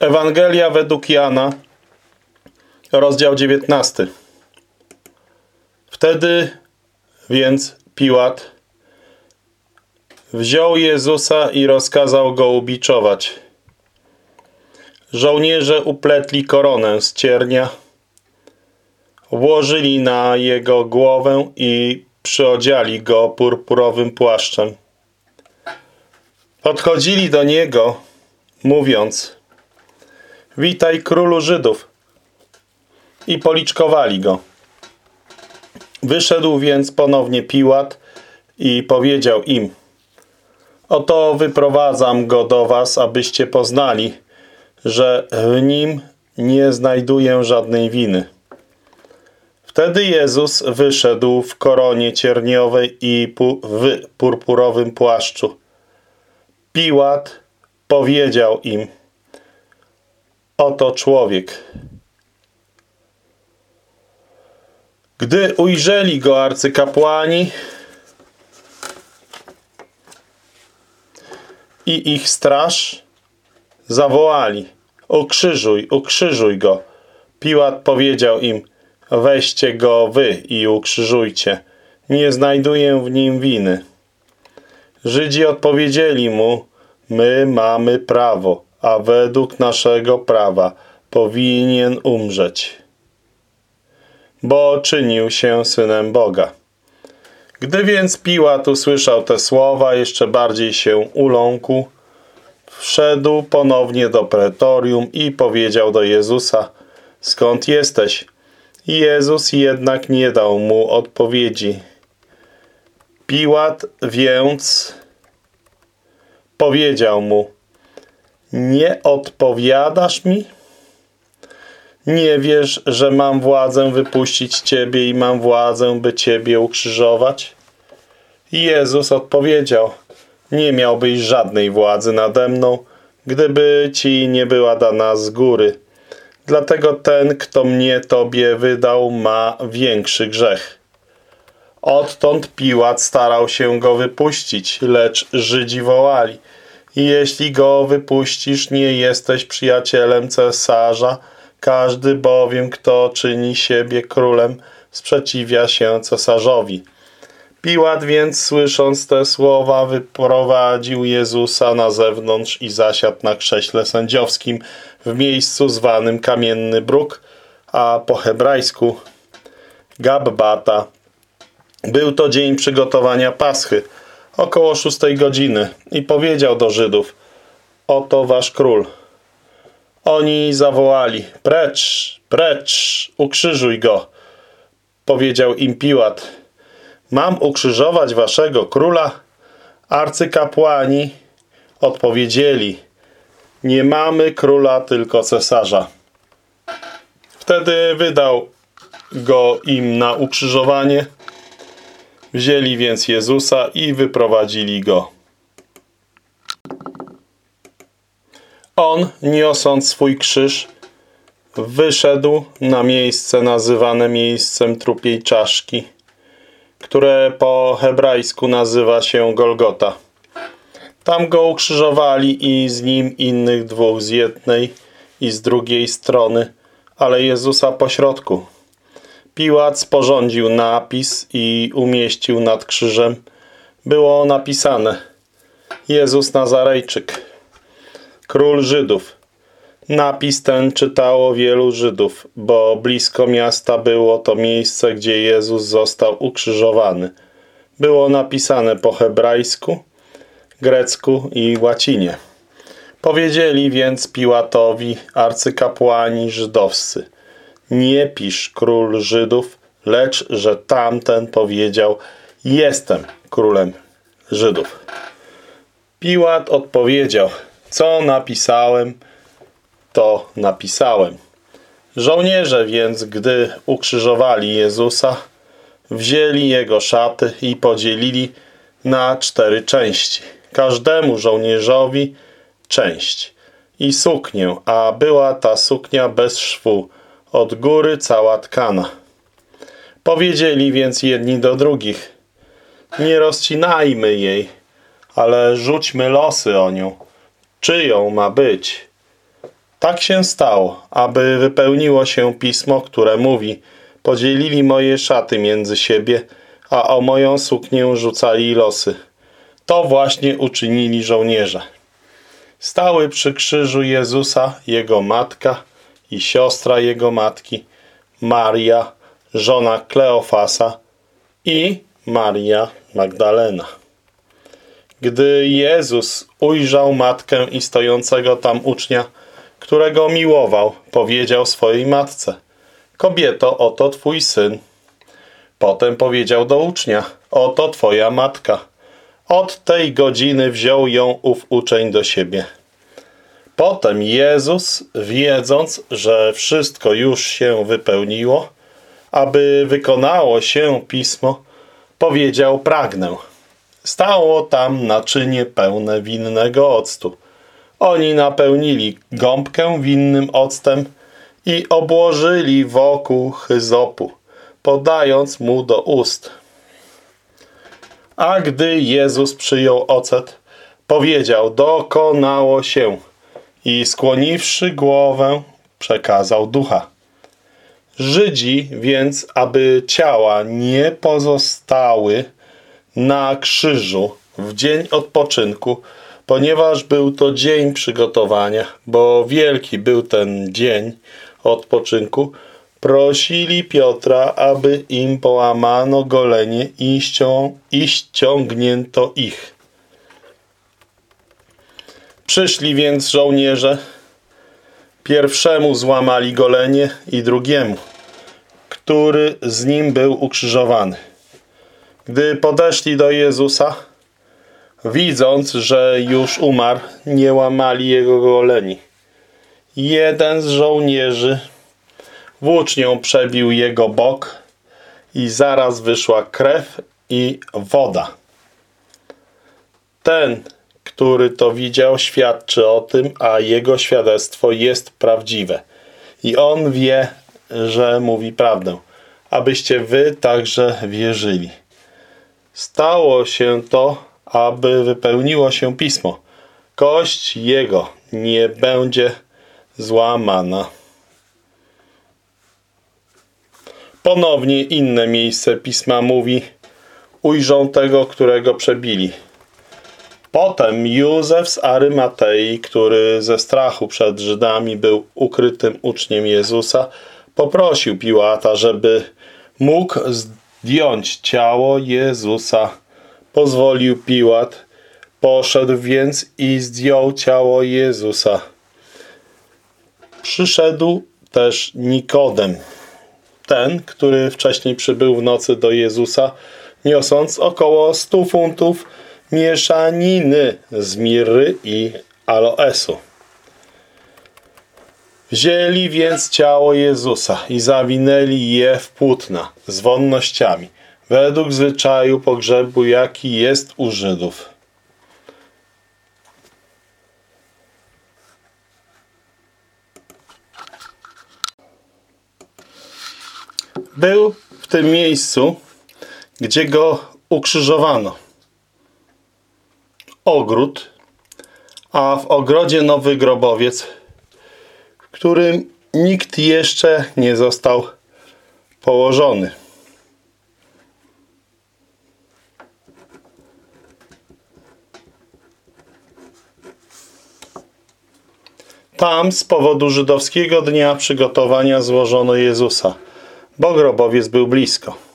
Ewangelia według Jana, rozdział 19. Wtedy więc Piłat wziął Jezusa i rozkazał go ubiczować. Żołnierze upletli koronę z ciernia, włożyli na jego głowę i przyodziali go purpurowym płaszczem. Podchodzili do niego, mówiąc Witaj królu Żydów i policzkowali go. Wyszedł więc ponownie Piłat i powiedział im Oto wyprowadzam go do was, abyście poznali, że w nim nie znajduję żadnej winy. Wtedy Jezus wyszedł w koronie cierniowej i w purpurowym płaszczu. Piłat powiedział im Oto człowiek. Gdy ujrzeli go arcykapłani i ich straż, zawołali ukrzyżuj, ukrzyżuj go. Piłat powiedział im weźcie go wy i ukrzyżujcie. Nie znajduję w nim winy. Żydzi odpowiedzieli mu my mamy prawo, a według naszego prawa powinien umrzeć, bo czynił się Synem Boga. Gdy więc Piłat usłyszał te słowa, jeszcze bardziej się uląkł, wszedł ponownie do pretorium i powiedział do Jezusa, skąd jesteś? Jezus jednak nie dał mu odpowiedzi. Piłat więc powiedział mu, nie odpowiadasz mi? Nie wiesz, że mam władzę wypuścić Ciebie i mam władzę, by Ciebie ukrzyżować? Jezus odpowiedział, nie miałbyś żadnej władzy nade mną, gdyby Ci nie była dana z góry. Dlatego ten, kto mnie Tobie wydał, ma większy grzech. Odtąd Piłat starał się go wypuścić, lecz Żydzi wołali – jeśli go wypuścisz, nie jesteś przyjacielem cesarza. Każdy bowiem, kto czyni siebie królem, sprzeciwia się cesarzowi. Piłat więc, słysząc te słowa, wyprowadził Jezusa na zewnątrz i zasiadł na krześle sędziowskim w miejscu zwanym Kamienny Bruk, a po hebrajsku Gabbata. Był to dzień przygotowania Paschy – około szóstej godziny i powiedział do Żydów Oto wasz król. Oni zawołali Precz, precz, ukrzyżuj go. Powiedział im Piłat Mam ukrzyżować waszego króla? Arcykapłani odpowiedzieli Nie mamy króla, tylko cesarza. Wtedy wydał go im na ukrzyżowanie Wzięli więc Jezusa i wyprowadzili go. On, niosąc swój krzyż, wyszedł na miejsce nazywane miejscem trupiej czaszki, które po hebrajsku nazywa się Golgota. Tam go ukrzyżowali i z nim innych dwóch z jednej i z drugiej strony, ale Jezusa pośrodku. Piłat sporządził napis i umieścił nad krzyżem. Było napisane Jezus Nazarejczyk, król Żydów. Napis ten czytało wielu Żydów, bo blisko miasta było to miejsce, gdzie Jezus został ukrzyżowany. Było napisane po hebrajsku, grecku i łacinie. Powiedzieli więc Piłatowi arcykapłani żydowscy – nie pisz król Żydów, lecz że tamten powiedział jestem królem Żydów. Piłat odpowiedział, co napisałem, to napisałem. Żołnierze więc, gdy ukrzyżowali Jezusa, wzięli jego szaty i podzielili na cztery części. Każdemu żołnierzowi część i suknię, a była ta suknia bez szwu, od góry cała tkana. Powiedzieli więc jedni do drugich, nie rozcinajmy jej, ale rzućmy losy o nią. Czyją ma być? Tak się stało, aby wypełniło się pismo, które mówi Podzielili moje szaty między siebie, a o moją suknię rzucali losy. To właśnie uczynili żołnierze. Stały przy krzyżu Jezusa jego matka i siostra jego matki, Maria, żona Kleofasa i Maria Magdalena. Gdy Jezus ujrzał matkę i stojącego tam ucznia, którego miłował, powiedział swojej matce Kobieto, oto twój syn. Potem powiedział do ucznia Oto twoja matka. Od tej godziny wziął ją ów uczeń do siebie. Potem Jezus, wiedząc, że wszystko już się wypełniło, aby wykonało się pismo, powiedział pragnę. Stało tam naczynie pełne winnego octu. Oni napełnili gąbkę winnym octem i obłożyli wokół hyzopu, podając mu do ust. A gdy Jezus przyjął ocet, powiedział, dokonało się i skłoniwszy głowę, przekazał ducha. Żydzi więc, aby ciała nie pozostały na krzyżu w dzień odpoczynku, ponieważ był to dzień przygotowania, bo wielki był ten dzień odpoczynku, prosili Piotra, aby im połamano golenie i, ścią i ściągnięto ich. Przyszli więc żołnierze, pierwszemu złamali golenie i drugiemu, który z nim był ukrzyżowany. Gdy podeszli do Jezusa, widząc, że już umarł, nie łamali jego goleni. Jeden z żołnierzy włócznią przebił jego bok i zaraz wyszła krew i woda. Ten, który to widział, świadczy o tym, a jego świadectwo jest prawdziwe. I on wie, że mówi prawdę, abyście wy także wierzyli. Stało się to, aby wypełniło się pismo. Kość jego nie będzie złamana. Ponownie inne miejsce pisma mówi ujrzą tego, którego przebili. Potem Józef z Arymatei, który ze strachu przed Żydami był ukrytym uczniem Jezusa, poprosił Piłata, żeby mógł zdjąć ciało Jezusa. Pozwolił Piłat, poszedł więc i zdjął ciało Jezusa. Przyszedł też Nikodem, ten, który wcześniej przybył w nocy do Jezusa, niosąc około 100 funtów mieszaniny z mirry i aloesu. Wzięli więc ciało Jezusa i zawinęli je w płótna z wonnościami, według zwyczaju pogrzebu, jaki jest u Żydów. Był w tym miejscu, gdzie go ukrzyżowano. Ogród, a w ogrodzie nowy grobowiec, w którym nikt jeszcze nie został położony. Tam z powodu żydowskiego dnia przygotowania złożono Jezusa bo grobowiec był blisko.